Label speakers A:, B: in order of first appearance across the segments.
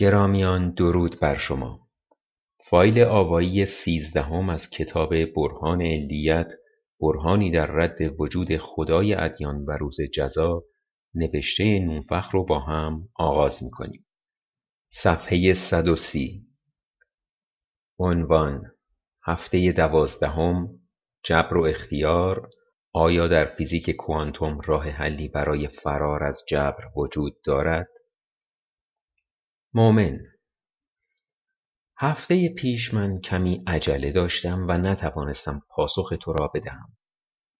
A: گرامیان درود بر شما. فایل آوایی سیزدهم از کتاب برهان علیت برهانی در رد وجود خدای ادیان و روز جزا نوشته نونفخر رو با هم آغاز می‌کنیم. صفحه 130 عنوان هفته دوازدهم جبر و اختیار آیا در فیزیک کوانتوم راه حلی برای فرار از جبر وجود دارد؟ مؤمن. هفته پیش من کمی عجله داشتم و نتوانستم پاسخ تو را بدهم.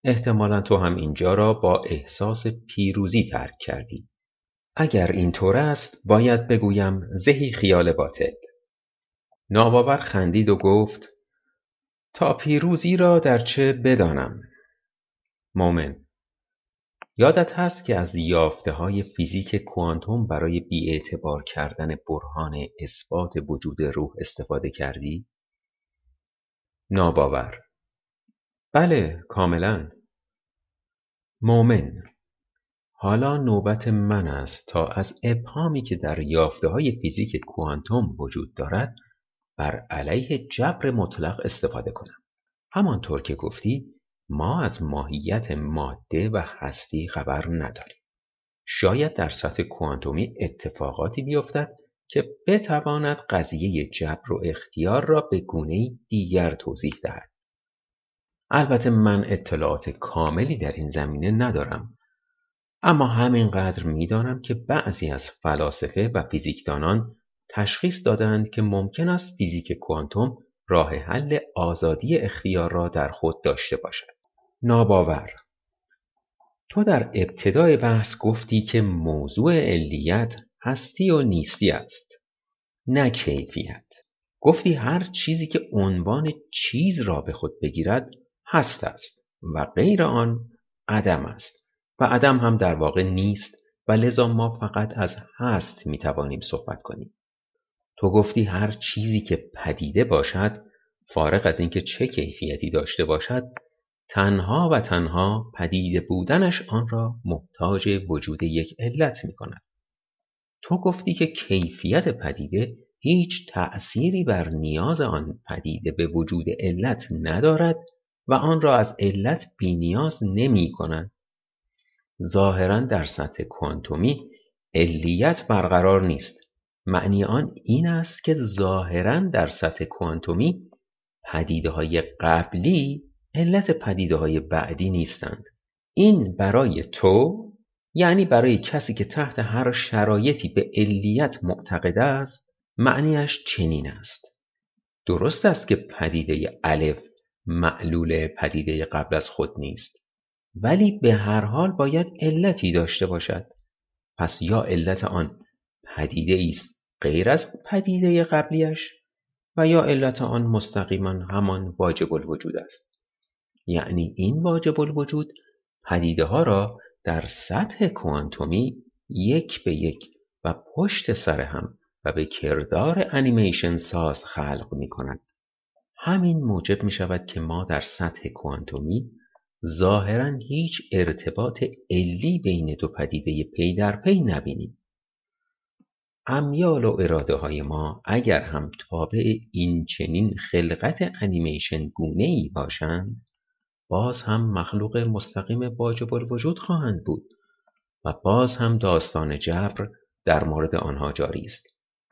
A: احتمالا تو هم اینجا را با احساس پیروزی ترک کردی. اگر اینطور است باید بگویم زهی خیال باطل. ناباور خندید و گفت تا پیروزی را در چه بدانم؟ مؤمن. یادت هست که از های فیزیک کوانتوم برای بیاعتبار کردن برهان اثبات وجود روح استفاده کردی؟ ناباور. بله کاملا. مؤمن حالا نوبت من است تا از ابهامی که در یافته های فیزیک کوانتوم وجود دارد بر علیه جبر مطلق استفاده کنم. همانطور که گفتی ما از ماهیت ماده و هستی خبر نداریم. شاید در سطح کوانتومی اتفاقاتی بیفتد که بتواند قضیه جبر و اختیار را به گونه دیگر توضیح دهد. البته من اطلاعات کاملی در این زمینه ندارم اما همینقدر می‌دانم که بعضی از فلاسفه و فیزیکدانان تشخیص دادند که ممکن است فیزیک کوانتوم راه حل آزادی اختیار را در خود داشته باشد. ناباور. تو در ابتدای بحث گفتی که موضوع علیت هستی و نیستی است نه کیفیت. گفتی هر چیزی که عنوان چیز را به خود بگیرد هست است و غیر آن عدم است و عدم هم در واقع نیست و لذا ما فقط از هست می توانیم صحبت کنیم. تو گفتی هر چیزی که پدیده باشد فارغ از اینکه چه کیفیتی داشته باشد تنها و تنها پدیده بودنش آن را محتاج وجود یک علت می کند. تو گفتی که کیفیت پدیده هیچ تأثیری بر نیاز آن پدیده به وجود علت ندارد و آن را از علت بینیاز نمی کند. ظاهرا در سطح کوانتومی علیت برقرار نیست. معنی آن این است که ظاهرا در سطح کوانتومی پدیده های قبلی علت پدیده های بعدی نیستند. این برای تو یعنی برای کسی که تحت هر شرایطی به علیت معتقد است معنیش چنین است. درست است که پدیده الف معلول پدیده قبل از خود نیست ولی به هر حال باید علتی داشته باشد. پس یا علت آن پدیده است غیر از پدیده قبلیش و یا علت آن مستقیما همان واجب الوجود است. یعنی این واجب الوجود پدیده ها را در سطح کوانتومی یک به یک و پشت سر هم و به کردار انیمیشن ساز خلق می کند. همین موجب می شود که ما در سطح کوانتومی ظاهرا هیچ ارتباط علی بین دو پدیده پی در پی نبینیم. امیال و اراده های ما اگر هم تابع این چنین خلقت انیمیشن گونه ای باشند باز هم مخلوق مستقیم واجب الوجود خواهند بود و باز هم داستان جبر در مورد آنها جاری است.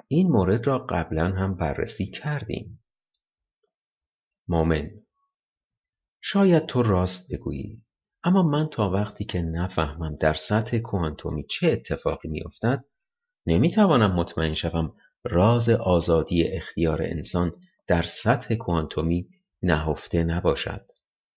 A: این مورد را قبلا هم بررسی کردیم. مؤمن شاید تو راست بگویی اما من تا وقتی که نفهمم در سطح کوانتومی چه اتفاقی میافتد نمی‌توانم مطمئن شوم راز آزادی اختیار انسان در سطح کوانتومی نهفته نباشد.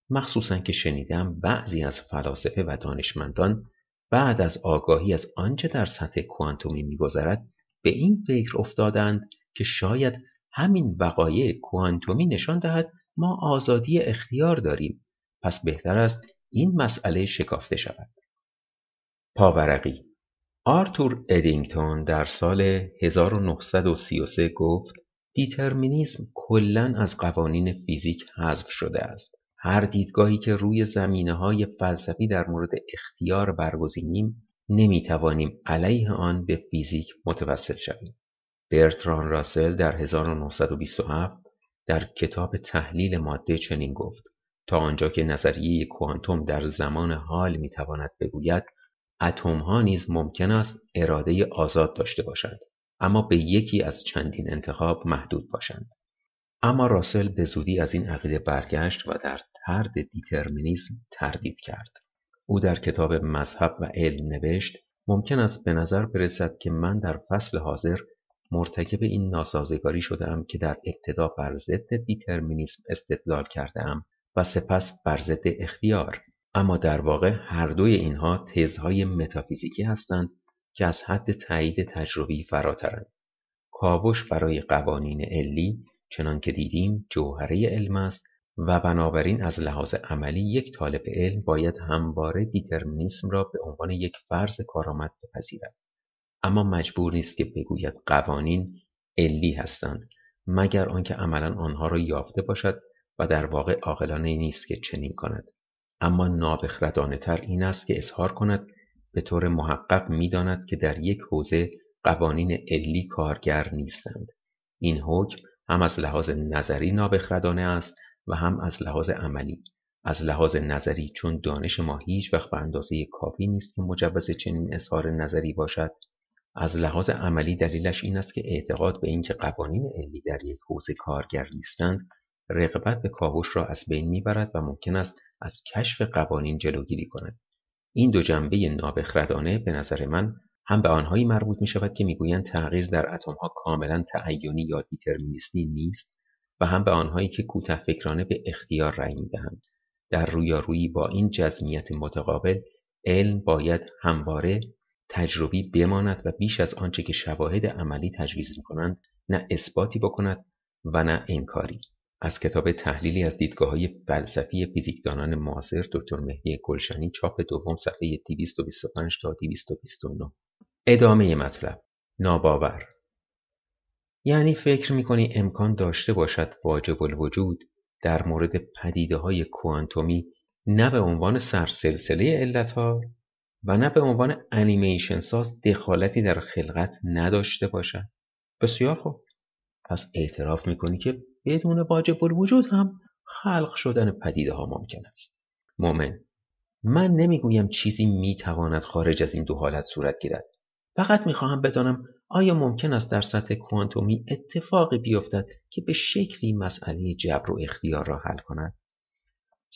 A: مخصوصا که شنیدم بعضی از فلاسفه و دانشمندان بعد از آگاهی از آنچه در سطح کوانتومی میگذرد به این فکر افتادند که شاید همین وقایع کوانتومی نشان دهد ما آزادی اختیار داریم پس بهتر است این مسئله شکافته شود. پاورقی آرتور ادینگتون در سال 1933 گفت دیترمینیسم کلا از قوانین فیزیک حذف شده است. هر دیدگاهی که روی زمینه های فلسفی در مورد اختیار برگزینیم نمی‌توانیم علیه آن به فیزیک متوسل شویم. برتران راسل در 1927 در کتاب تحلیل ماده چنین گفت تا آنجا که نظریه کوانتوم در زمان حال می‌تواند بگوید ها نیز ممکن است اراده آزاد داشته باشند اما به یکی از چندین انتخاب محدود باشند. اما راسل به زودی از این عقیده برگشت و در ترد دیترمینیسم تردید کرد. او در کتاب مذهب و علم نوشت ممکن است به نظر برسد که من در فصل حاضر مرتکب این ناسازگاری شدم که در ابتدا بر ضد دیترمینیسم استدلال کردم و سپس بر ضد اختیار. اما در واقع هر دوی اینها تزهای متافیزیکی هستند که از حد تایید تجربی فراترند. کاوش برای قوانین علی چنان که دیدیم جوهره علم است و بنابراین از لحاظ عملی یک طالب علم باید همواره دیترمینیسم را به عنوان یک فرض کارآمد بپذیرد. اما مجبور نیست که بگوید قوانین علی هستند مگر آنکه عملا آنها را یافته باشد و در واقع عاقلانه نیست که چنین کند. اما نابخردانه تر این است که اظهار کند به طور محقق می‌داند که در یک حوزه قوانین علی کارگر نیستند. این حکم هم از لحاظ نظری نابخردانه است و هم از لحاظ عملی از لحاظ نظری چون دانش ما هیچ وقت به اندازه کافی نیست که مجوز چنین اظهار نظری باشد. از لحاظ عملی دلیلش این است که اعتقاد به اینکه قوانین علی در یک حوزه کارگر نیستند رغبت به کاوش را از بین می‌برد و ممکن است از کشف قوانین جلوگیری کند. این دو جنبه نابخردانه به نظر من هم به آنهایی مربوط می شود که می‌گویند تغییر در اتمها کاملا تعینی یا دیترمینیستی نیست و هم به آنهایی که کوته فکرانه به اختیار رأی می‌دهند. در رویارویی با این جزمیت متقابل علم باید همواره تجربی بماند و بیش از آنچه که شواهد عملی تجویز می کنند نه اثباتی بکند و نه انکاری. از کتاب تحلیلی از دیدگاه های فلسفی فیزیکدانان معاصر دکتر مهدی گلشنی چاپ دوم صفحه 225 تا 229 ادامه مطلب. ناباور. یعنی فکر می‌کنی امکان داشته باشد واجب الوجود در مورد پدیده های کوانتومی نه به عنوان سرسلسله علتها و نه به عنوان انیمیشن ساز دخالتی در خلقت نداشته باشد؟ بسیار خوب. پس اعتراف می‌کنی که بدون واجب الوجود هم خلق شدن پدیده ها ممکن است. مومن من نمی‌گویم چیزی می‌تواند خارج از این دو حالت صورت گیرد. فقط می‌خواهم بدانم آیا ممکن است در سطح کوانتومی اتفاقی بیفتد که به شکلی مسئله جبر و اختیار را حل کند؟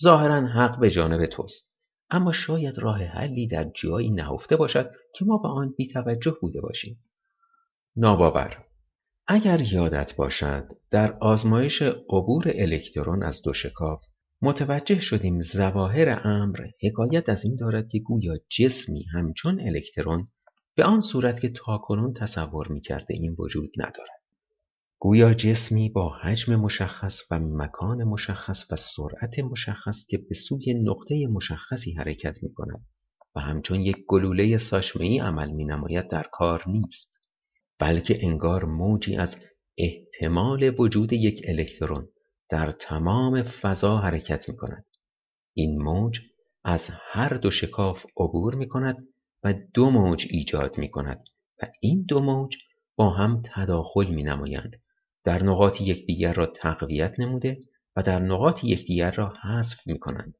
A: ظاهرا حق به جانب توست اما شاید راه حلی در جایی نهفته باشد که ما به آن بیتوجه بوده باشیم. ناباور. اگر یادت باشد در آزمایش عبور الکترون از دو شکاف متوجه شدیم ظواهر امر حکایت از این دارد که گویا جسمی همچون الکترون به آن صورت که تاکنون تصور می‌کرده این وجود ندارد گویا جسمی با حجم مشخص و مکان مشخص و سرعت مشخص که به سوی نقطه مشخصی حرکت می کند و همچون یک گلوله ساشمهی عمل می نماید در کار نیست بلکه انگار موجی از احتمال وجود یک الکترون در تمام فضا حرکت می کند. این موج از هر دو شکاف عبور می کند و دو موج ایجاد می کند و این دو موج با هم تداخل می نمایند. در نقاط یکدیگر را تقویت نموده و در نقاط یکدیگر را حذف می کنند.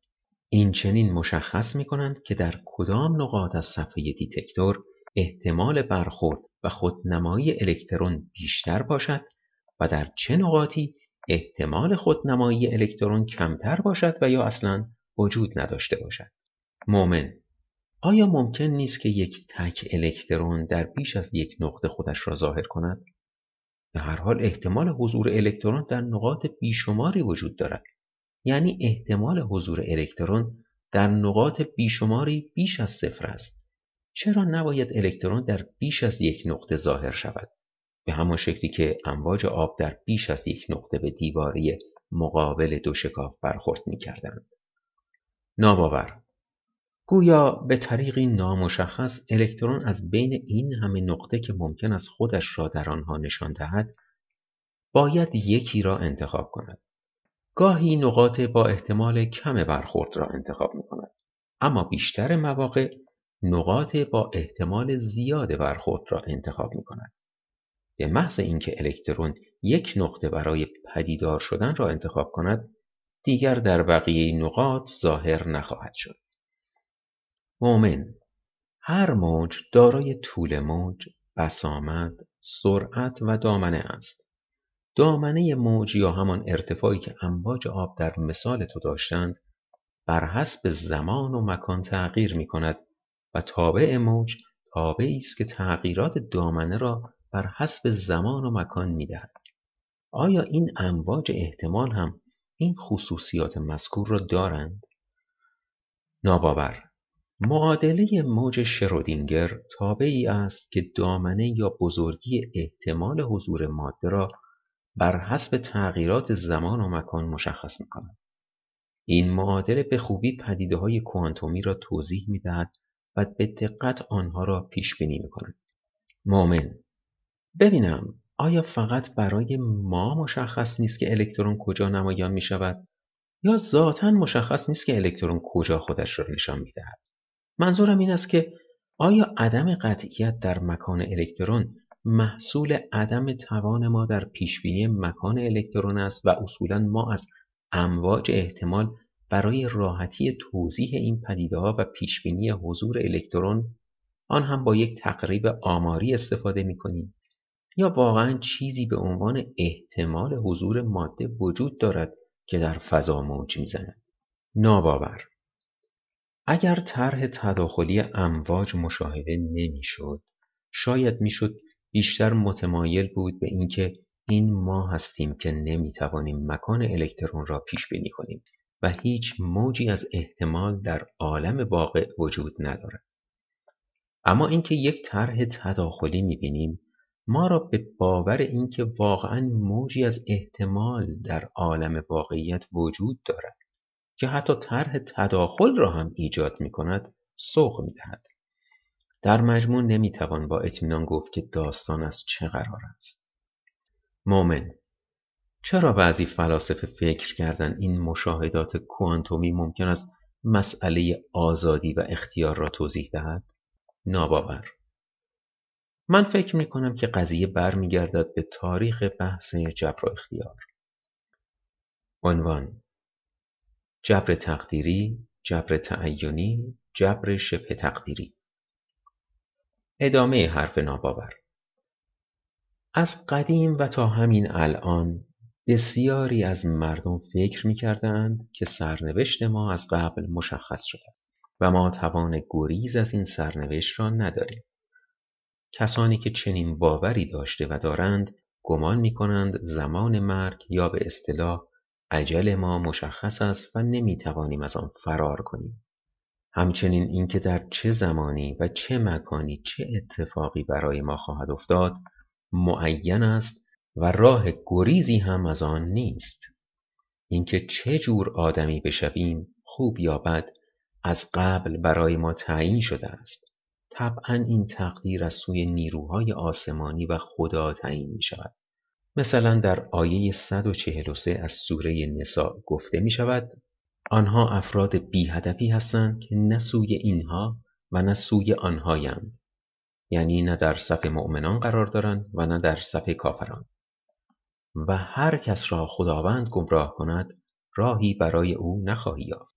A: این چنین مشخص می کنند که در کدام نقاط از صفحه دیتکتور احتمال برخورد و خودنمایی الکترون بیشتر باشد و در چه نقاطی احتمال خودنمایی الکترون کمتر باشد و یا اصلا وجود نداشته باشد. مومن آیا ممکن نیست که یک تک الکترون در بیش از یک نقطه خودش را ظاهر کند؟ به هر حال احتمال حضور الکترون در نقاط بیشماری وجود دارد. یعنی احتمال حضور الکترون در نقاط بیشماری بیش از صفر است. چرا نباید الکترون در بیش از یک نقطه ظاهر شود به همان شکلی که امواج آب در بیش از یک نقطه به دیواره مقابل دو شکاف برخورد می کردند. ناباور گویا به طریقی نامشخص الکترون از بین این همه نقطه که ممکن است خودش را در آنها نشان دهد باید یکی را انتخاب کند. گاهی نقاط با احتمال کم برخورد را انتخاب می کند اما بیشتر مواقع نقاط با احتمال زیاد برخورد را انتخاب می کند. به محض اینکه الکترون یک نقطه برای پدیدار شدن را انتخاب کند دیگر در بقیه نقاط ظاهر نخواهد شد. مؤمن هر موج دارای طول موج بسامد سرعت و دامنه است دامنه موج یا همان ارتفاعی که امواج آب در مثال تو داشتند بر حسب زمان و مکان تغییر می کند و تابع موج تابعی است که تغییرات دامنه را بر حسب زمان و مکان می دهد. آیا این امواج احتمال هم این خصوصیات مذکور را دارند؟ ناباور معادله موج شرودینگر تابعی است که دامنه یا بزرگی احتمال حضور ماده را بر حسب تغییرات زمان و مکان مشخص می کند. این معادله به خوبی پدیده های کوانتومی را توضیح می دهد و به دقت آنها را پیش بینی می کند. مؤمن ببینم آیا فقط برای ما مشخص نیست که الکترون کجا نمایان می شود یا ذاتا مشخص نیست که الکترون کجا خودش را نشان می دهد منظورم این است که آیا عدم قطعیت در مکان الکترون محصول عدم توان ما در پیشبینی مکان الکترون است و اصولا ما از امواج احتمال برای راحتی توضیح این ها و پیشبینی حضور الکترون آن هم با یک تقریب آماری استفاده می کنیم یا واقعا چیزی به عنوان احتمال حضور ماده وجود دارد که در فضا موج می‌زند؟ ناباور! اگر طرح تداخلی امواج مشاهده نمی‌شد شاید می‌شد بیشتر متمایل بود به اینکه این ما هستیم که نمی‌توانیم مکان الکترون را پیش بینی کنیم و هیچ موجی از احتمال در عالم واقع وجود ندارد. اما اینکه یک طرح تداخلی می‌بینیم ما را به باور اینکه واقعا موجی از احتمال در عالم واقعیت وجود دارد. که حتی طرح تداخل را هم ایجاد می کند سوق می دهد. در مجموع نمی توان با اطمینان گفت که داستان از چه قرار است. مومن چرا بعضی فلاسفه فکر کردن این مشاهدات کوانتومی ممکن است مسئله آزادی و اختیار را توضیح دهد؟ ناباور من فکر می کنم که قضیه برمیگردد به تاریخ بحث جبر و اختیار. عنوان جبر تقدیری، جبر تعینی، جبر شبه تقدیری ادامه حرف ناباور از قدیم و تا همین الان بسیاری از مردم فکر می کردند که سرنوشت ما از قبل مشخص شده و ما توان گریز از این سرنوشت را نداریم. کسانی که چنین باوری داشته و دارند گمان می کنند زمان مرگ یا به اصطلاح عجل ما مشخص است و نمی توانیم از آن فرار کنیم. همچنین اینکه در چه زمانی و چه مکانی چه اتفاقی برای ما خواهد افتاد معین است و راه گریزی هم از آن نیست. اینکه چه جور آدمی بشویم خوب یا بد از قبل برای ما تعیین شده است. طبعا این تقدیر از سوی نیروهای آسمانی و خدا تعیین می شود. مثلا در آیه 143 از سوره نساء گفته می شود آنها افراد بی هدفی هستند که نه سوی اینها و نه سوی آنهایند یعنی نه در صف مؤمنان قرار دارند و نه در صف کافران. و هر کس را خداوند گمراه کند راهی برای او نخواهی یافت.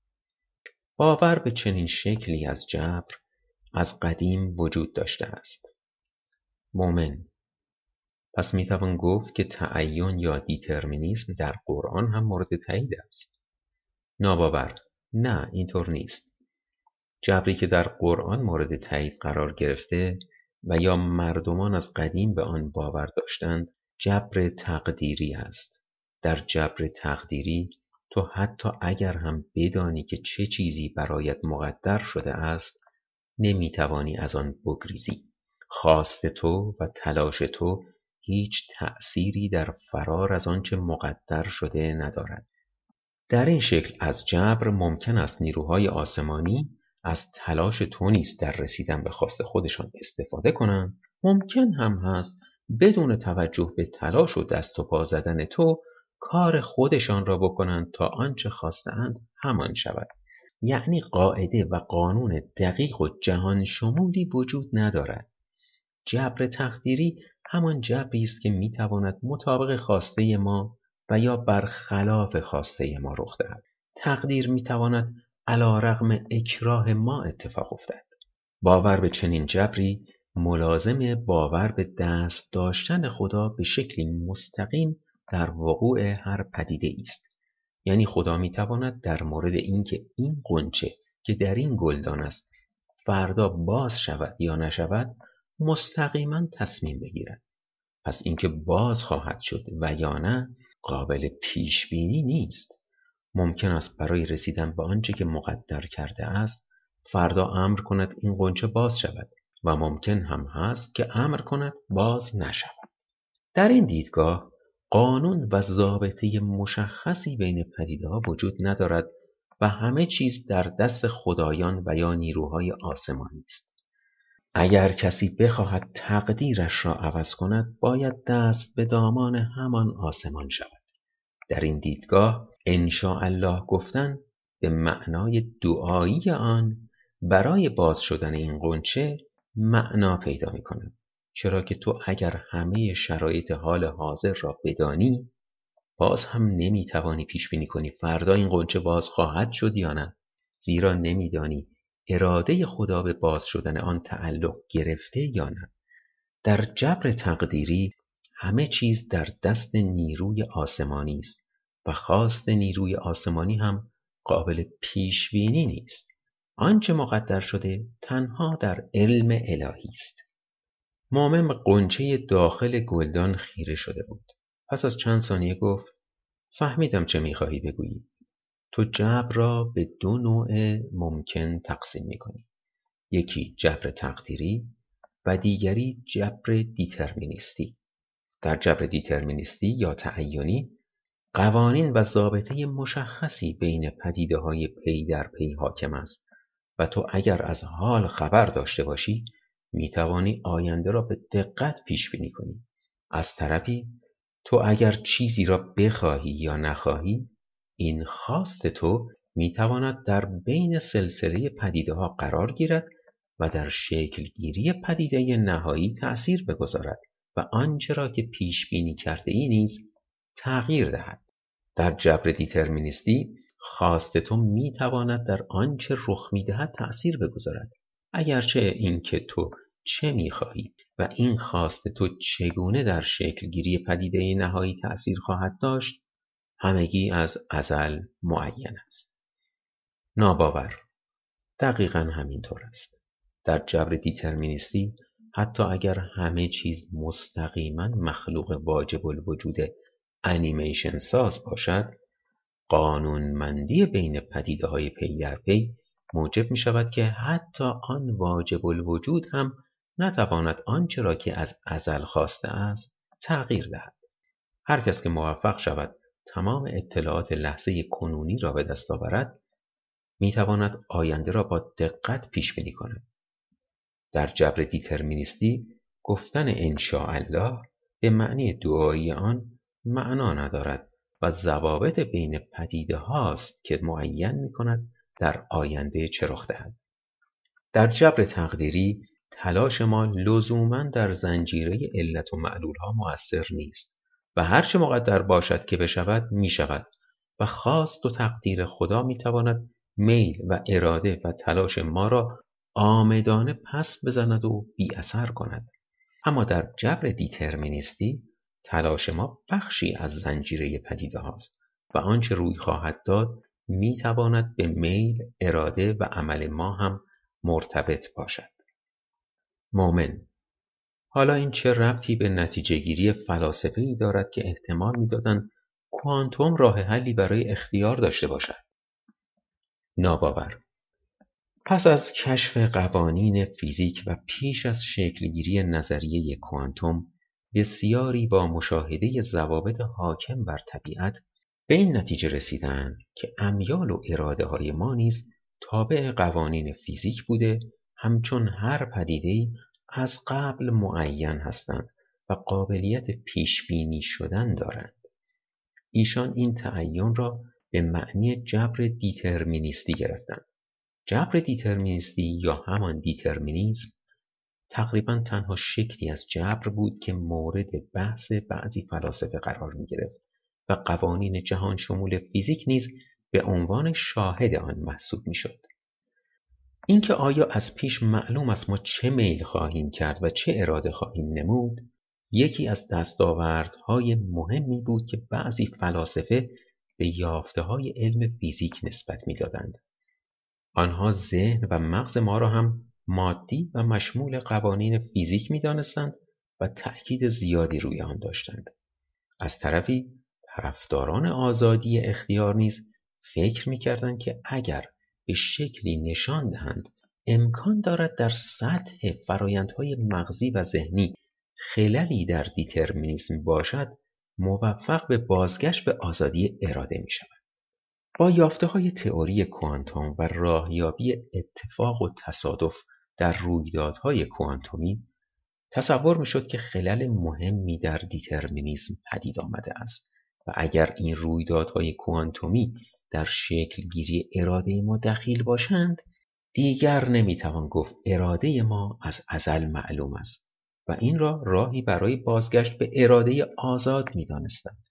A: باور به چنین شکلی از جبر از قدیم وجود داشته است. مؤمن پس می‌توان گفت که تعین یا دیترمینیسم در قرآن هم مورد تایید است. ناباور. نه اینطور نیست. جبری که در قرآن مورد تایید قرار گرفته و یا مردمان از قدیم به آن باور داشتند جبر تقدیری است. در جبر تقدیری تو حتی اگر هم بدانی که چه چیزی برایت مقدر شده است نمی‌توانی از آن بگریزی. خواست تو و تلاش تو هیچ تأثیری در فرار از آنچه مقدر شده ندارد. در این شکل از جبر ممکن است نیروهای آسمانی از تلاش تو نیز در رسیدن به خواست خودشان استفاده کنند. ممکن هم هست بدون توجه به تلاش و دست و پا زدن تو کار خودشان را بکنند تا آنچه خواستند همان شود. یعنی قاعده و قانون دقیق و جهان شمولی وجود ندارد. جبر تقدیری همان جبری است که می‌تواند مطابق خواسته ما و یا برخلاف خواسته ما رخ دهد. تقدیر می‌تواند علا رغم اکراه ما اتفاق افتد. باور به چنین جبری ملازم باور به دست داشتن خدا به شکلی مستقیم در وقوع هر پدیده است. یعنی خدا می‌تواند در مورد اینکه این قنچه که در این گلدان است فردا باز شود یا نشود مستقیما تصمیم بگیرد. پس اینکه باز خواهد شد و یا نه قابل پیش بینی نیست. ممکن است برای رسیدن به آنچه که مقدر کرده است فردا امر کند این قنچه باز شود و ممکن هم هست که امر کند باز نشود. در این دیدگاه قانون و ضابطه مشخصی بین پدیده ها وجود ندارد و همه چیز در دست خدایان و یا نیروهای آسمانی است. اگر کسی بخواهد تقدیرش را عوض کند باید دست به دامان همان آسمان شود. در این دیدگاه الله گفتن به معنای دعایی آن برای باز شدن این قنچه معنا پیدا می کند چرا که تو اگر همه شرایط حال حاضر را بدانی باز هم نمی توانی پیش بینی کنی فردا این قنچه باز خواهد شد یا نه. زیرا نمیدانی اراده خدا به باز شدن آن تعلق گرفته یا نه. در جبر تقدیری همه چیز در دست نیروی آسمانی است و خواست نیروی آسمانی هم قابل پیش بینی نیست. آنچه مقدر شده تنها در علم الهی است. مؤمن قنچه داخل گلدان خیره شده بود. پس از چند ثانیه گفت فهمیدم چه می‌خواهی بگویی. تو جبر را به دو نوع ممکن تقسیم می‌کنی. یکی جبر تقدیری و دیگری جبر دیترمینیستی. در جبر دیترمینیستی یا تعینی قوانین و ضابطه مشخصی بین پدیده های پی در پی حاکم است و تو اگر از حال خبر داشته باشی می توانی آینده را به دقت پیش بینی کنی. از طرفی تو اگر چیزی را بخواهی یا نخواهی این خواست تو می تواند در بین سلسله پدیده ها قرار گیرد و در شکلگیری پدیده نهایی تأثیر بگذارد و آنچه را که پیش بینی کرده ای نیز تغییر دهد. در جبر دیترمینیستی خواست تو می تواند در آنچه رخ می دهد تأثیر بگذارد. اگرچه اینکه تو چه می‌خواهی و این خواست تو چگونه در شکلگیری پدیده نهایی تأثیر خواهد داشت همگی از ازل معین است. ناباور. دقیقا همینطور است. در جبر دیترمینیستی حتی اگر همه چیز مستقیما مخلوق واجب الوجود انیمیشن ساز باشد قانونمندی بین پدیده های پی در پی موجب می شود که حتی آن واجب الوجود هم نتواند آنچه را که از ازل خواسته است تغییر دهد. هر کس که موفق شود تمام اطلاعات لحظه کنونی را به دست آورد می تواند آینده را با دقت پیش بینی کند. در جبر دیترمینیستی گفتن الله به معنی دعایی آن معنا ندارد و ضوابط بین پدیده هاست که معین می کند در آینده چه رخ دهد. در جبر تقدیری تلاش ما لزوما در زنجیره علت و معلول ها مؤثر نیست. و هرچه مقدر باشد که بشود می شود و خواست و تقدیر خدا می تواند میل و اراده و تلاش ما را آمدانه پس بزند و بی اثر کند اما در جبر دیترمینیستی تلاش ما بخشی از زنجیره پدیده هاست و آنچه روی خواهد داد می تواند به میل، اراده و عمل ما هم مرتبط باشد. مؤمن حالا این چه ربطی به نتیجه گیری فلاسفه ای دارد که احتمال می‌دادند کوانتوم راه حلی برای اختیار داشته باشد؟ ناباور پس از کشف قوانین فیزیک و پیش از شکلگیری نظریه کوانتوم بسیاری با مشاهده ضوابط حاکم بر طبیعت به این نتیجه رسیدند که امیال و اراده های ما نیز تابع قوانین فیزیک بوده همچون هر پدیده از قبل معین هستند و قابلیت پیش بینی شدن دارند ایشان این تعین را به معنی جبر دیترمینیستی گرفتند جبر دیترمینیستی یا همان دیترمینیسم تقریبا تنها شکلی از جبر بود که مورد بحث بعضی فلاسفه قرار می گرفت و قوانین جهان شمول فیزیک نیز به عنوان شاهد آن محسوب می شد. اینکه آیا از پیش معلوم است ما چه میل خواهیم کرد و چه اراده خواهیم نمود یکی از دستاوردهای مهمی بود که بعضی فلاسفه به یافته های علم فیزیک نسبت می‌دادند. آنها ذهن و مغز ما را هم مادی و مشمول قوانین فیزیک می‌دانستند و تأکید زیادی روی آن داشتند. از طرفی طرفداران آزادی اختیار نیز فکر می‌کردند که اگر به شکلی نشان دهند امکان دارد در سطح فرایندهای مغزی و ذهنی خللی در دیترمینیسم باشد موفق به بازگشت به آزادی اراده می شود. با یافته های تئوری کوانتوم و راهیابی اتفاق و تصادف در رویدادهای کوانتومی تصور می شد که خلل مهمی در دیترمینیسم پدید آمده است و اگر این رویدادهای کوانتومی در شکل گیری اراده ما دخیل باشند دیگر نمی‌توان گفت اراده ما از ازل معلوم است و این را راهی برای بازگشت به اراده آزاد می‌دانستند.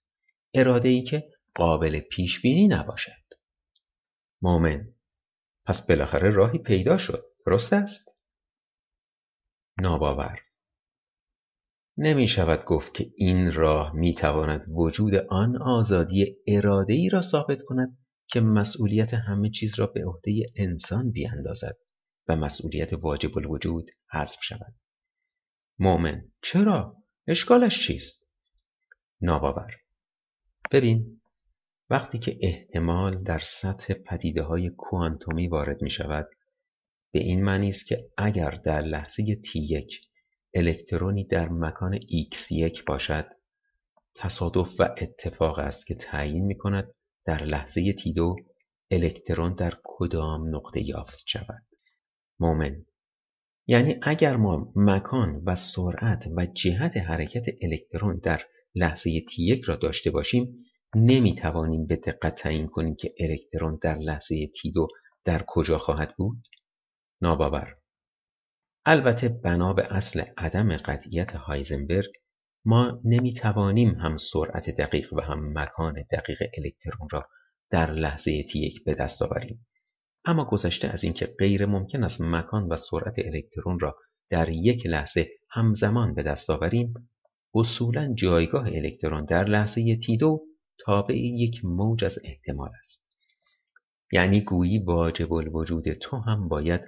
A: اراده ای که قابل پیش بینی نباشد. مؤمن پس بالاخره راهی پیدا شد. درست است؟ ناباور. نمی شود گفت که این راه می تواند وجود آن آزادی اراده ای را ثابت کند که مسئولیت همه چیز را به عهده انسان بیاندازد و مسئولیت واجب الوجود حذف شود. مؤمن چرا؟ اشکالش چیست؟ ناباور. ببین وقتی که احتمال در سطح پدیده های کوانتومی وارد می شود به این معنی است که اگر در لحظه T1 الکترونی در مکان X1 باشد تصادف و اتفاق است که تعیین می کند در لحظه تیدو الکترون در کدام نقطه یافت شود؟ مومن. یعنی اگر ما مکان و سرعت و جهت حرکت الکترون در لحظه تی یک را داشته باشیم نمی توانیم به دقت تعیین کنیم که الکترون در لحظه تی دو در کجا خواهد بود؟ ناباور. البته بنا به اصل عدم قطعیت هایزنبرگ ما نمی توانیم هم سرعت دقیق و هم مکان دقیق الکترون را در لحظه تی یک به دست آوریم. اما گذشته از اینکه غیر ممکن است مکان و سرعت الکترون را در یک لحظه همزمان به دست آوریم اصولا جایگاه الکترون در لحظه تی دو تابع یک موج از احتمال است. یعنی گویی واجب الوجود تو هم باید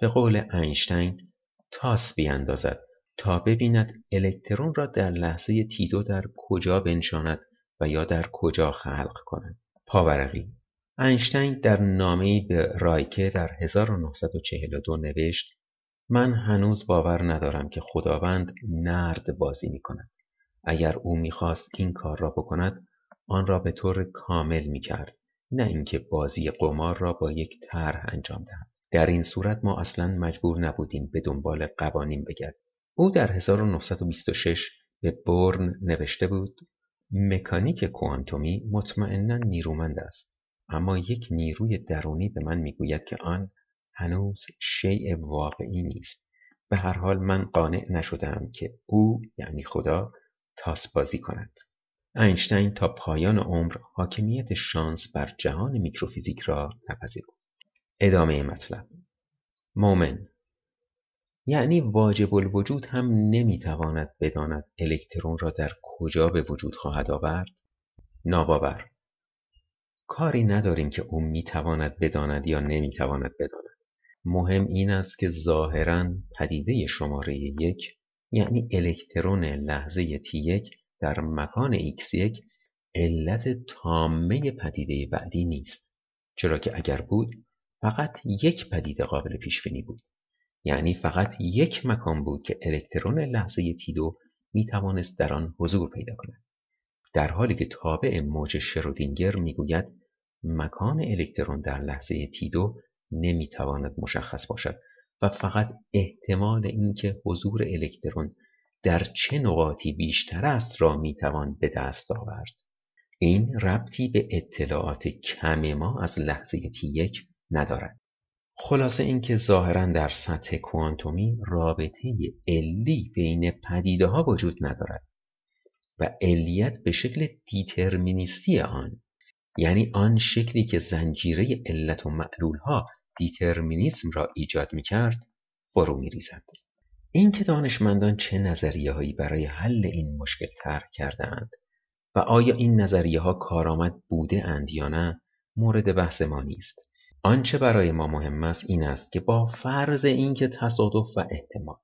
A: به قول اینشتین تاس بیاندازد تا ببیند الکترون را در لحظه تیدو در کجا بنشاند و یا در کجا خلق کند. پاورقی اینشتین در نامه‌ای به رایکه در 1942 نوشت من هنوز باور ندارم که خداوند نرد بازی می کند. اگر او می‌خواست این کار را بکند آن را به طور کامل می کرد نه اینکه بازی قمار را با یک طرح انجام دهد. در این صورت ما اصلا مجبور نبودیم به دنبال قوانین بگردیم. او در 1926 به برن نوشته بود مکانیک کوانتومی مطمئنا نیرومند است اما یک نیروی درونی به من می‌گوید که آن هنوز شیء واقعی نیست. به هر حال من قانع نشدم که او یعنی خدا تاس بازی کند. اینشتین تا پایان عمر حاکمیت شانس بر جهان میکروفیزیک را نپذیرفت. ادامه مطلب. مومن یعنی واجب الوجود هم نمی‌تواند بداند الکترون را در کجا به وجود خواهد آورد؟ ناباور. کاری نداریم که او می‌تواند بداند یا نمی‌تواند بداند. مهم این است که ظاهرا پدیده شماره یک یعنی الکترون لحظه تی یک در مکان x1 علت تامه پدیده بعدی نیست. چرا که اگر بود فقط یک پدیده قابل پیش بینی بود. یعنی فقط یک مکان بود که الکترون لحظه تیدو می توانست در آن حضور پیدا کند. در حالی که تابع موج شرودینگر می‌گوید مکان الکترون در لحظه تیدو نمی‌تواند مشخص باشد و فقط احتمال اینکه حضور الکترون در چه نقاطی بیشتر است را می‌توان به دست آورد. این ربطی به اطلاعات کم ما از لحظه تی یک ندارد. خلاصه اینکه ظاهرا در سطح کوانتومی رابطه علی بین پدیده ها وجود ندارد و علیت به شکل دیترمینیستی آن یعنی آن شکلی که زنجیره علت و معلول ها دیترمینیسم را ایجاد می کرد فرو می ریزد. این که دانشمندان چه نظریه هایی برای حل این مشکل طرح کرده اند و آیا این نظریه ها کارآمد بوده اند یا نه مورد بحث ما نیست. آنچه برای ما مهم است این است که با فرض اینکه تصادف و احتمال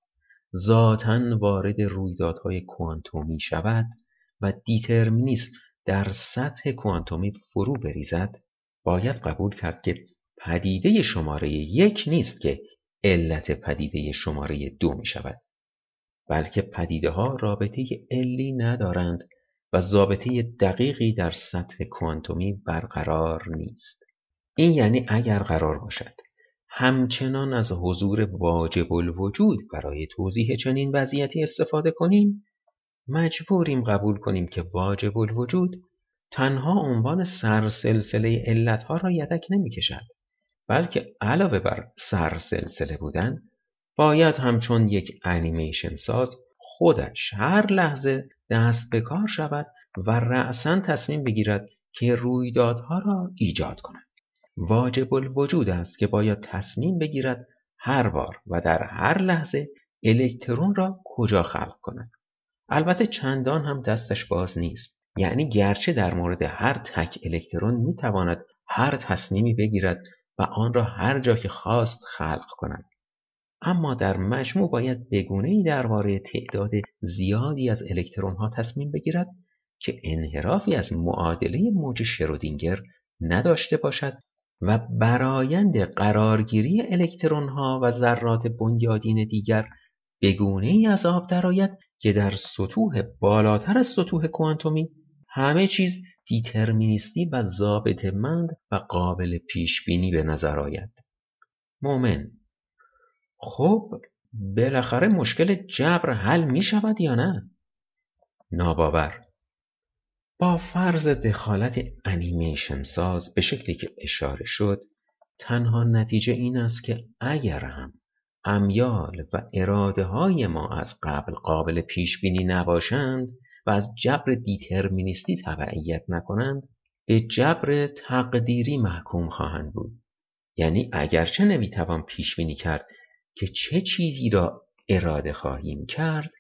A: ذاتا وارد رویدادهای کوانتومی شود و دیترمینیسم در سطح کوانتومی فرو بریزد باید قبول کرد که پدیده شماره یک نیست که علت پدیده شماره دو می شود بلکه پدیده ها رابطه علی ندارند و ضابطه دقیقی در سطح کوانتومی برقرار نیست. این یعنی اگر قرار باشد. همچنان از حضور واجب الوجود برای توضیح چنین وضعیتی استفاده کنیم مجبوریم قبول کنیم که واجب الوجود تنها عنوان سرسلسله علتها را یدک نمی کشد بلکه علاوه بر سرسلسله بودن باید همچون یک انیمیشن ساز خودش هر لحظه دست به کار شود و رأسا تصمیم بگیرد که رویدادها را ایجاد کند. واجب الوجود است که باید تصمیم بگیرد هر بار و در هر لحظه الکترون را کجا خلق کند. البته چندان هم دستش باز نیست. یعنی گرچه در مورد هر تک الکترون می‌تواند هر تصمیمی بگیرد و آن را هر جا که خواست خلق کند. اما در مجموع باید بگونه ای درباره تعداد زیادی از الکترون ها تصمیم بگیرد که انحرافی از معادله موج شرودینگر نداشته باشد و برایند قرارگیری الکترون ها و ذرات بنیادین دیگر بگونه ای از آب درآید که در سطوح بالاتر از سطوح کوانتومی همه چیز دیترمینیستی و ضابطه‌مند و قابل پیش بینی به نظر آید. مومن خب بالاخره مشکل جبر حل می شود یا نه؟ ناباور با فرض دخالت انیمیشن ساز به شکلی که اشاره شد تنها نتیجه این است که اگر هم امیال و اراده های ما از قبل قابل پیش بینی نباشند و از جبر دیترمینیستی تبعیت نکنند به جبر تقدیری محکوم خواهند بود. یعنی اگرچه نمی‌توان پیش بینی کرد که چه چیزی را اراده خواهیم کرد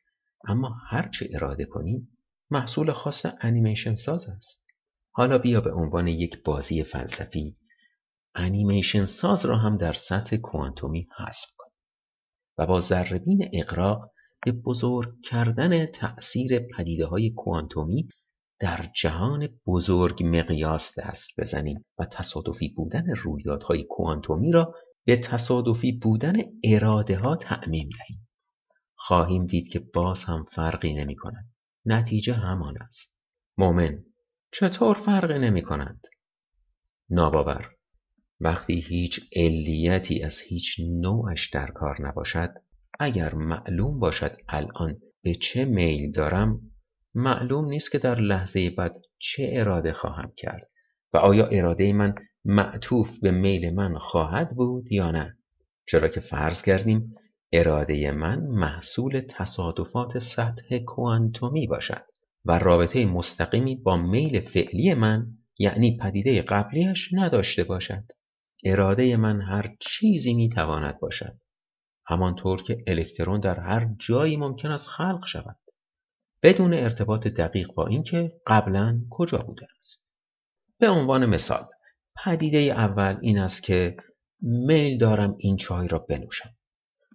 A: اما هرچه اراده کنیم محصول خاص انیمیشن ساز است حالا بیا به عنوان یک بازی فلسفی انیمیشن ساز را هم در سطح کوانتومی حذف کن و با ذربین اقراق به بزرگ کردن تأثیر پدیده های کوانتومی در جهان بزرگ مقیاس دست بزنیم و تصادفی بودن رویدادهای کوانتومی را به تصادفی بودن اراده ها تعمیم دهیم. خواهیم دید که باز هم فرقی نمی کند. نتیجه همان است. مومن چطور فرقی نمی کند؟ ناباور وقتی هیچ علیتی از هیچ نوعش در کار نباشد اگر معلوم باشد الان به چه میل دارم معلوم نیست که در لحظه بعد چه اراده خواهم کرد و آیا اراده من معطوف به میل من خواهد بود یا نه چرا که فرض کردیم اراده من محصول تصادفات سطح کوانتومی باشد و رابطه مستقیمی با میل فعلی من یعنی پدیده قبلیش نداشته باشد. اراده من هر چیزی می‌تواند باشد همانطور که الکترون در هر جایی ممکن است خلق شود. بدون ارتباط دقیق با اینکه قبلا کجا بوده است. به عنوان مثال پدیده اول این است که میل دارم این چای را بنوشم.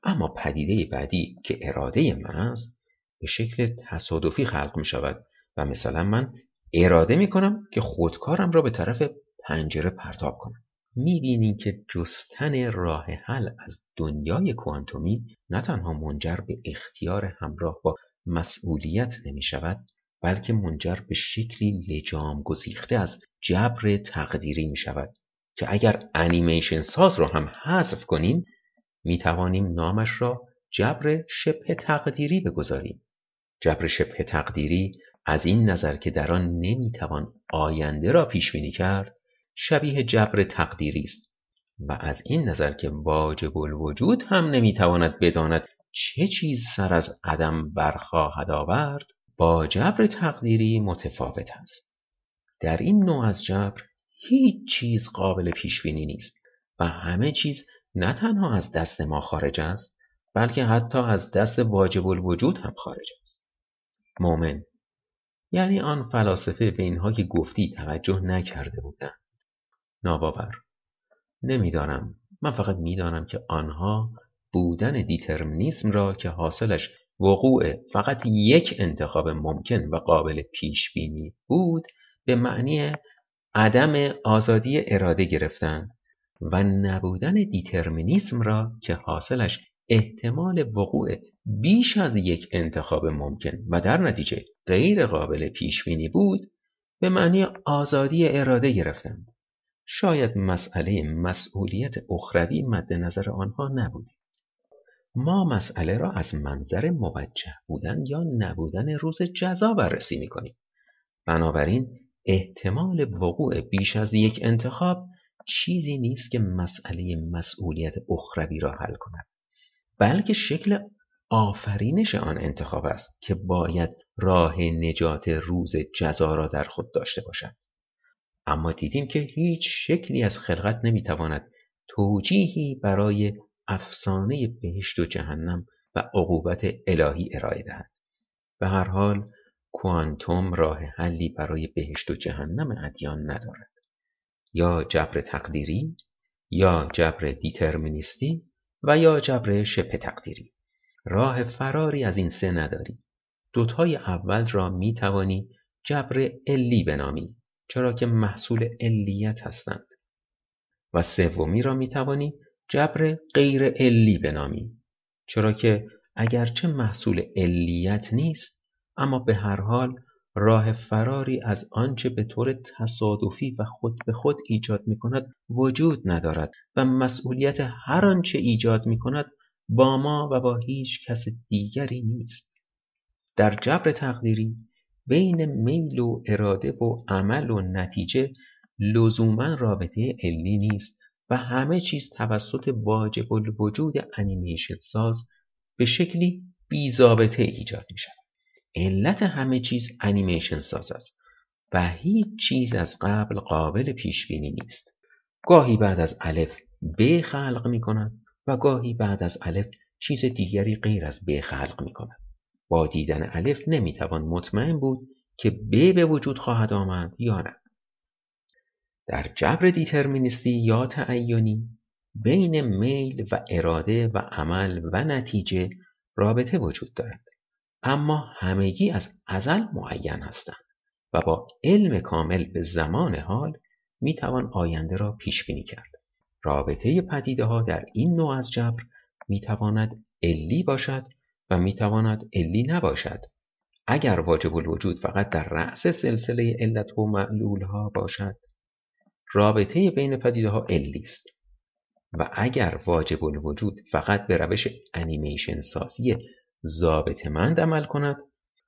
A: اما پدیده بعدی که اراده من است به شکل تصادفی خلق می شود و مثلا من اراده می کنم که خودکارم را به طرف پنجره پرتاب کنم. می‌بینی که جستن راه حل از دنیای کوانتومی نه تنها منجر به اختیار همراه با مسئولیت نمی شود بلکه منجر به شکلی لجام گسیخته از جبر تقدیری می شود که اگر انیمیشن ساز را هم حذف کنیم می توانیم نامش را جبر شبه تقدیری بگذاریم. جبر شبه تقدیری از این نظر که در آن نمی‌توان آینده را پیش بینی کرد شبیه جبر تقدیری است و از این نظر که واجب الوجود هم نمی‌تواند بداند چه چیز سر از عدم برخواهد آورد با جبر تقدیری متفاوت است. در این نوع از جبر هیچ چیز قابل پیش بینی نیست و همه چیز نه تنها از دست ما خارج است بلکه حتی از دست واجب الوجود هم خارج است. مؤمن یعنی آن فلاسفه به اینها که گفتی توجه نکرده بودند. ناباور نمی‌دانم. من فقط می‌دانم که آنها بودن دیترمینیسم را که حاصلش وقوع فقط یک انتخاب ممکن و قابل پیش بینی بود به معنی عدم آزادی اراده گرفتند. و نبودن دیترمینیسم را که حاصلش احتمال وقوع بیش از یک انتخاب ممکن و در نتیجه غیر قابل پیش بینی بود به معنی آزادی اراده گرفتند شاید مسئله مسئولیت اخروی مد نظر آنها نبود ما مسئله را از منظر موجه بودن یا نبودن روز جزا بررسی می کنیم. بنابراین احتمال وقوع بیش از یک انتخاب چیزی نیست که مسئله مسئولیت اخروی را حل کند. بلکه شکل آفرینش آن انتخاب است که باید راه نجات روز جزا را در خود داشته باشد. اما دیدیم که هیچ شکلی از خلقت نمی‌تواند توجیهی برای افسانه بهشت و جهنم و عقوبت الهی ارائه دهد. به هر حال کوانتوم راه حلی برای بهشت و جهنم ادیان ندارد. یا جبر تقدیری یا جبر دیترمینیستی و یا جبر شبه تقدیری. راه فراری از این سه نداری. دوتای اول را می توانی جبر علی بنامی چرا که محصول علیت هستند. و سومی را می توانی جبر غیر علی بنامی چرا که اگرچه محصول علیت نیست اما به هر حال راه فراری از آنچه به طور تصادفی و خود به خود ایجاد می کند وجود ندارد و مسئولیت هر آنچه ایجاد می کند با ما و با هیچ کس دیگری نیست در جبر تقدیری بین میل و اراده و عمل و نتیجه لزوما رابطه علی نیست و همه چیز توسط واجب الوجود انیمیشن ساز به شکلی بیزابطه ایجاد می شود. علت همه چیز انیمیشن ساز است و هیچ چیز از قبل قابل پیش بینی نیست. گاهی بعد از الف ب خلق می کند و گاهی بعد از الف چیز دیگری غیر از ب خلق می کند. با دیدن الف نمی‌توان مطمئن بود که ب به وجود خواهد آمد یا نه. در جبر دیترمینیستی یا تعینی بین میل و اراده و عمل و نتیجه رابطه وجود دارد اما همگی از ازل معین هستند و با علم کامل به زمان حال می توان آینده را پیش بینی کرد. رابطه پدیده ها در این نوع از جبر می تواند علی باشد و می تواند علی نباشد. اگر واجب الوجود فقط در رأس سلسله علت و معلول ها باشد رابطه بین پدیده ها علی است. و اگر واجب الوجود فقط به روش انیمیشن سازی ضابطمند عمل کند.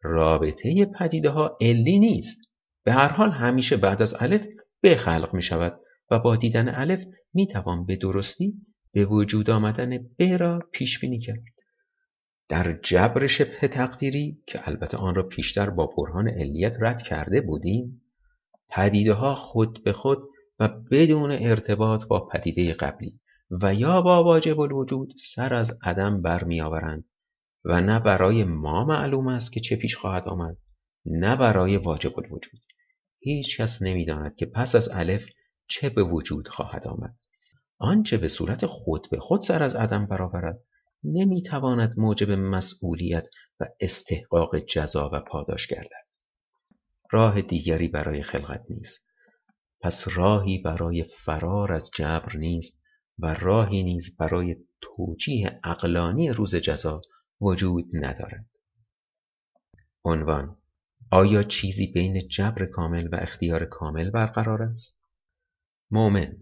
A: رابطه پدیده ها علی نیست. به هر حال همیشه بعد از الف به خلق می شود و با دیدن الف می توان به درستی به وجود آمدن به را پیش بینی کرد. در جبر شبه تقدیری که البته آن را پیشتر با برهان علیت رد کرده بودیم پدیده ها خود به خود و بدون ارتباط با پدیده قبلی و یا با واجب الوجود سر از عدم برمیآورند. و نه برای ما معلوم است که چه پیش خواهد آمد نه برای واجب الوجود. هیچ کس نمی‌داند که پس از الف چه به وجود خواهد آمد. آنچه به صورت خود به خود سر از عدم برآورد نمی‌تواند موجب مسئولیت و استحقاق جزا و پاداش گردد. راه دیگری برای خلقت نیست. پس راهی برای فرار از جبر نیست و راهی نیز برای توجیه اقلانی روز جزا وجود ندارد عنوان آیا چیزی بین جبر کامل و اختیار کامل برقرار است؟ مؤمن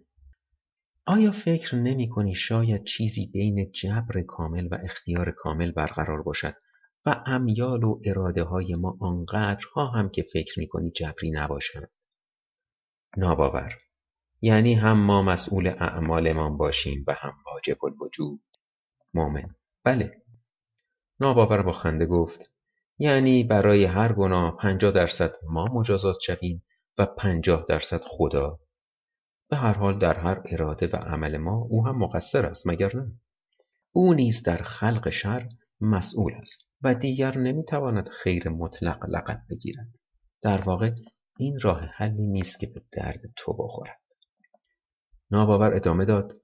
A: آیا فکر نمی کنی شاید چیزی بین جبر کامل و اختیار کامل برقرار باشد و امیال و اراده های ما آنقدرها هم که فکر می کنی جبری نباشند؟ ناباور یعنی هم ما مسئول اعمالمان باشیم و هم واجب الوجود مؤمن بله ناباور با خنده گفت یعنی برای هر گناه پنجاه درصد ما مجازات شویم و پنجاه درصد خدا. به هر حال در هر اراده و عمل ما او هم مقصر است مگر نه؟ او نیز در خلق شر مسئول است و دیگر نمی‌تواند خیر مطلق لقب بگیرد. در واقع این راه حلی نیست که به درد تو بخورد. ناباور ادامه داد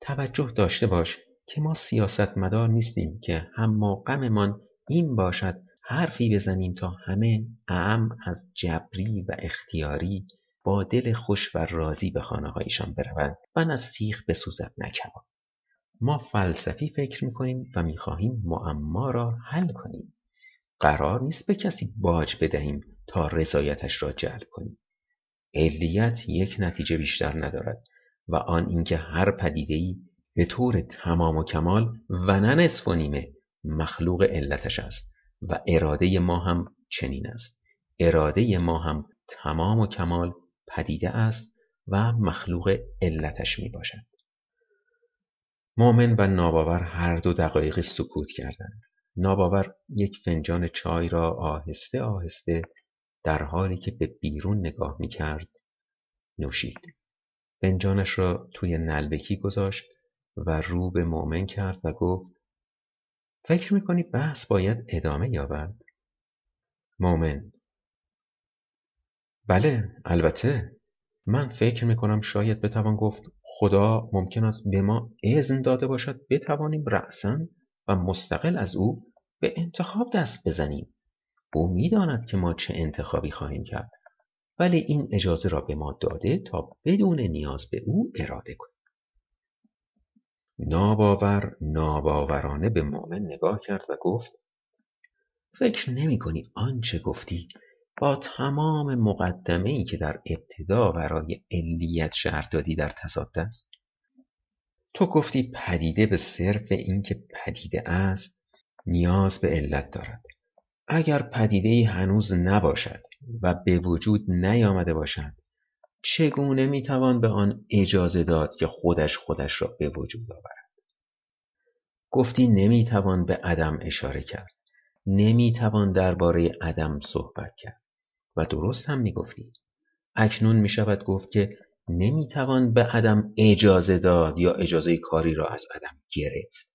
A: توجه داشته باش که ما سیاستمدار نیستیم که هم غممان این باشد حرفی بزنیم تا همه اعم از جبری و اختیاری با دل خوش و راضی به خانه هایشان بروند و نه سیخ بسوزد نه ما فلسفی فکر می‌کنیم و می‌خواهیم معما را حل کنیم. قرار نیست به کسی باج بدهیم تا رضایتش را جلب کنیم. علیت یک نتیجه بیشتر ندارد و آن اینکه هر پدیده‌ای به طور تمام و کمال و نه نصف و نیمه مخلوق علتش است و اراده ما هم چنین است. اراده ما هم تمام و کمال پدیده است و مخلوق علتش می باشد. مؤمن و ناباور هر دو دقایق سکوت کردند. ناباور یک فنجان چای را آهسته آهسته در حالی که به بیرون نگاه می کرد نوشید. فنجانش را توی نلبکی گذاشت و رو به مؤمن کرد و گفت فکر می‌کنی بحث باید ادامه یابد؟ مؤمن بله البته. من فکر می‌کنم شاید بتوان گفت خدا ممکن است به ما اذن داده باشد بتوانیم رأسا و مستقل از او به انتخاب دست بزنیم. او می‌داند که ما چه انتخابی خواهیم کرد. ولی این اجازه را به ما داده تا بدون نیاز به او اراده کنیم. ناباور ناباورانه به مؤمن نگاه کرد و گفت فکر نمی کنی آنچه گفتی با تمام مقدمه ای که در ابتدا برای علیت شهر دادی در تصاد است؟ تو گفتی پدیده به صرف اینکه پدیده است نیاز به علت دارد. اگر پدیده هنوز نباشد و به وجود نیامده باشد چگونه می‌توان به آن اجازه داد که خودش خودش را به وجود آورد؟ گفتی نمی‌توان به عدم اشاره کرد. نمی‌توان درباره عدم صحبت کرد. و درست هم می‌گفتی. اکنون می‌شود گفت که نمی‌توان به عدم اجازه داد یا اجازه کاری را از عدم گرفت.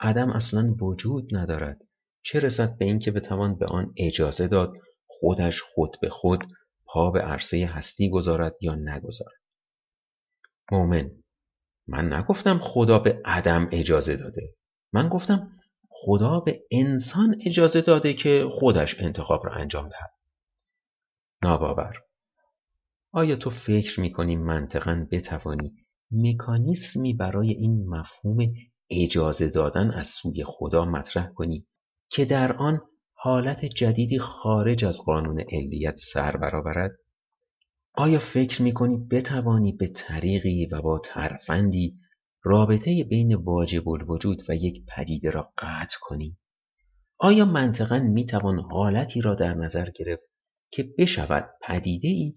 A: عدم اصلا وجود ندارد. چه رسد به اینکه بتوان به آن اجازه داد خودش خود به خود پا به عرصه هستی گذارد یا نگذارد. مؤمن من نگفتم خدا به عدم اجازه داده. من گفتم خدا به انسان اجازه داده که خودش انتخاب را انجام دهد. ناباور. آیا تو فکر می‌کنی منطقا بتوانی مکانیسمی برای این مفهوم اجازه دادن از سوی خدا مطرح کنی که در آن حالت جدیدی خارج از قانون علیت سر برآورد. آیا فکر می‌کنی بتوانی به طریقی و با ترفندی رابطه بین واجب الوجود و یک پدیده را قطع کنی؟ آیا منطقا می‌توان حالتی را در نظر گرفت که بشود پدیده ای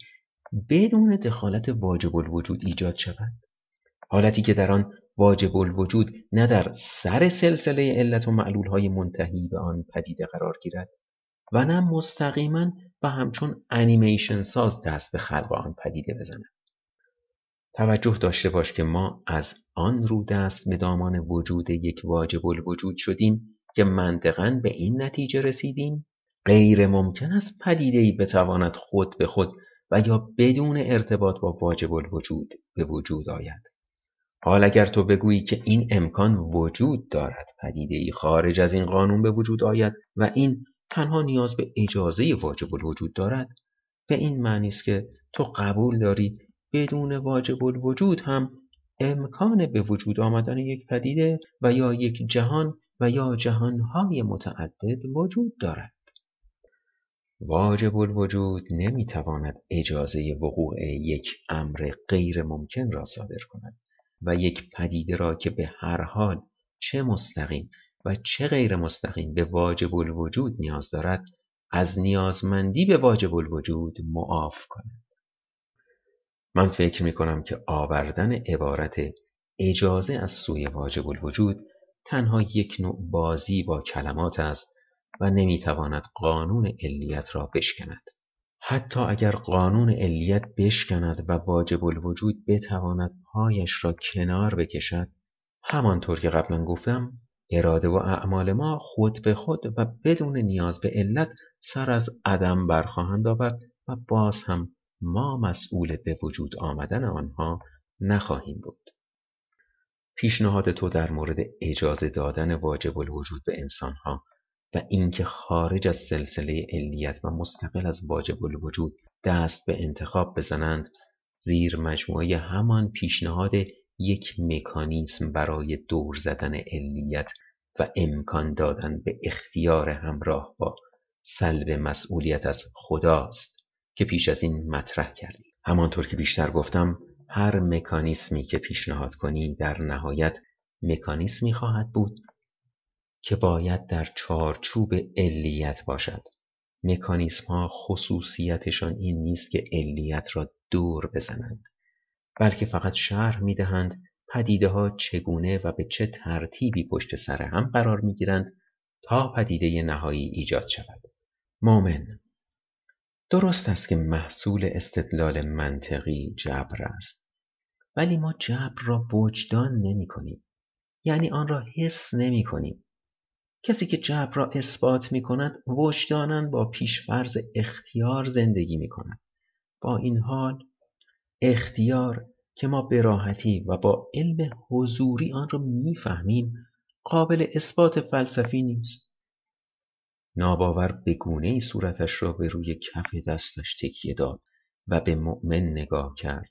A: بدون دخالت واجب الوجود ایجاد شود؟ حالتی که در آن واجب الوجود نه در سر سلسله علت و معلول های منتهی به آن پدیده قرار گیرد و نه مستقیما و همچون انیمیشن ساز دست به خلق آن پدیده بزند. توجه داشته باش که ما از آن رو دست به دامان وجود یک واجب الوجود شدیم که منطقا به این نتیجه رسیدیم. غیر ممکن است پدیده‌ای بتواند خود به خود و یا بدون ارتباط با واجب الوجود به وجود آید. حال اگر تو بگویی که این امکان وجود دارد پدیده‌ای خارج از این قانون به وجود آید و این تنها نیاز به اجازه واجب الوجود دارد به این معنی است که تو قبول داری بدون واجب الوجود هم امکان به وجود آمدن یک پدیده و یا یک جهان و یا جهانهای متعدد وجود دارد. واجب الوجود نمی‌تواند اجازه وقوع یک امر غیر ممکن را صادر کند. و یک پدیده را که به هر حال چه مستقیم و چه غیر مستقیم به واجب الوجود نیاز دارد از نیازمندی به واجب الوجود معاف کند من فکر می کنم که آوردن عبارت اجازه از سوی واجب الوجود تنها یک نوع بازی با کلمات است و نمی‌تواند قانون علیت را بشکند. حتی اگر قانون علیت بشکند و واجب الوجود بتواند پایش را کنار بکشد همانطور که قبلا گفتم اراده و اعمال ما خود به خود و بدون نیاز به علت سر از عدم برخواهند آورد و باز هم ما مسئول به وجود آمدن آنها نخواهیم بود. پیشنهاد تو در مورد اجازه دادن واجب الوجود به انسانها و اینکه خارج از سلسله علیت و مستقل از واجب الوجود دست به انتخاب بزنند زیر مجموعه همان پیشنهاد یک مکانیسم برای دور زدن علیت و امکان دادن به اختیار همراه با سلب مسئولیت از خداست که پیش از این مطرح کردیم. همانطور که بیشتر گفتم هر مکانیسمی که پیشنهاد کنی در نهایت مکانیسمی خواهد بود که باید در چارچوب علیت باشد مکانیسم ها خصوصیتشان این نیست که علیت را دور بزنند بلکه فقط شرح می‌دهند پدیده ها چگونه و به چه ترتیبی پشت سر هم قرار می گیرند تا پدیده نهایی ایجاد شود. مومن درست است که محصول استدلال منطقی جبر است ولی ما جبر را وجدان نمی کنیم یعنی آن را حس نمی کنیم کسی که جبر را اثبات می کند وجدانن با پیشفرز اختیار زندگی می کند با این حال اختیار که ما به راحتی و با علم حضوری آن را می‌فهمیم قابل اثبات فلسفی نیست. ناباور به گونه ای صورتش را به روی کف دستش تکیه داد و به مؤمن نگاه کرد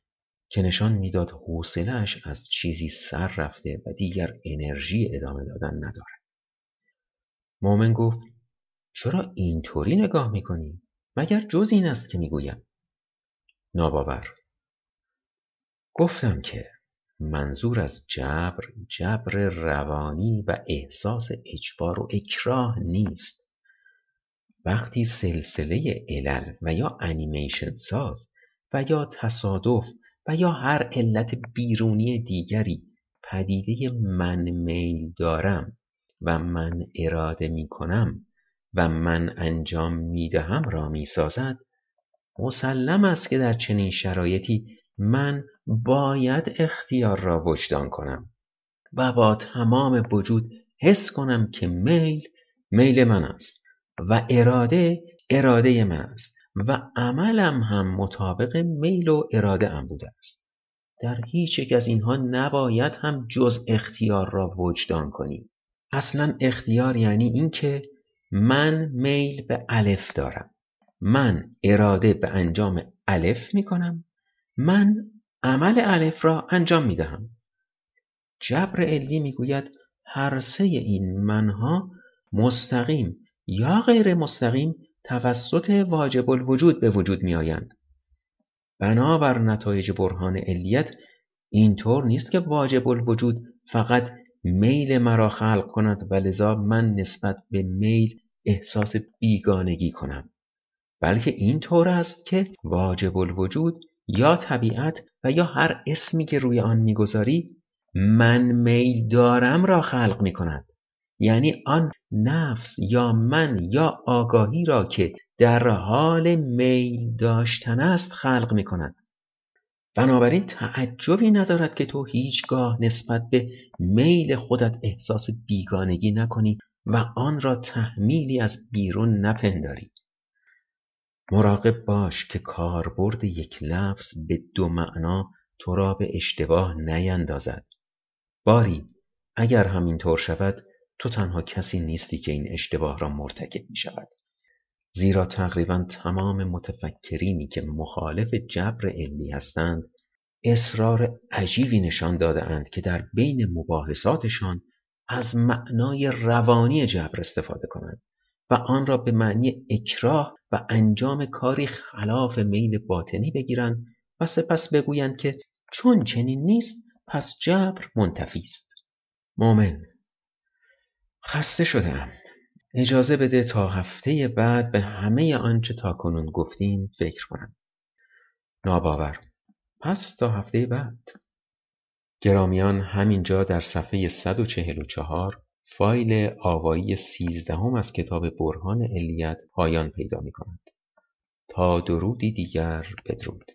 A: که نشان می‌داد حوصلهاش از چیزی سر رفته و دیگر انرژی ادامه دادن ندارد. مؤمن گفت چرا اینطوری نگاه می‌کنی؟ مگر جز این است که می‌گویم؟ ناباور. گفتم که منظور از جبر جبر روانی و احساس اجبار و اکراه نیست. وقتی سلسله علل و یا انیمیشن ساز و یا تصادف و یا هر علت بیرونی دیگری پدیده من میل دارم و من اراده می کنم و من انجام می دهم را می سازد مسلم است که در چنین شرایطی من باید اختیار را وجدان کنم و با تمام وجود حس کنم که میل میل من است و اراده اراده من است و عملم هم مطابق میل و اراده ام بوده است. در هیچ یک از اینها نباید هم جز اختیار را وجدان کنیم. اصلا اختیار یعنی اینکه من میل به الف دارم من اراده به انجام الف می کنم من عمل الف را انجام می دهم. جبر علی می‌گوید هر سه این منها مستقیم یا غیر مستقیم توسط واجب الوجود به وجود می آیند. بنابر نتایج برهان علیت اینطور نیست که واجب الوجود فقط میل مرا خلق کند و لذا من نسبت به میل احساس بیگانگی کنم. بلکه این طور است که واجب الوجود یا طبیعت و یا هر اسمی که روی آن می‌گذاری من میل دارم را خلق می کند یعنی آن نفس یا من یا آگاهی را که در حال میل داشتن است خلق می کند بنابراین تعجبی ندارد که تو هیچگاه نسبت به میل خودت احساس بیگانگی نکنی و آن را تحمیلی از بیرون نپنداری. مراقب باش که کاربرد یک لفظ به دو معنا تو را به اشتباه نیندازد. باری اگر همینطور شود تو تنها کسی نیستی که این اشتباه را مرتکب می شود زیرا تقریبا تمام متفکرینی که مخالف جبر علی هستند اصرار عجیبی نشان داده اند که در بین مباحثاتشان از معنای روانی جبر استفاده کنند و آن را به معنی اکراه و انجام کاری خلاف میل باطنی بگیرند و سپس بگویند که چون چنین نیست پس جبر منتفی است. مؤمن خسته شدم اجازه بده تا هفته بعد به همه آنچه تا کنون گفتیم فکر کنم. ناباور. پس تا هفته بعد. گرامیان همینجا در صفحه 144 فایل آوایی سیزدهم از کتاب برهان علیت پایان پیدا می کند. تا درودی دیگر بدرود.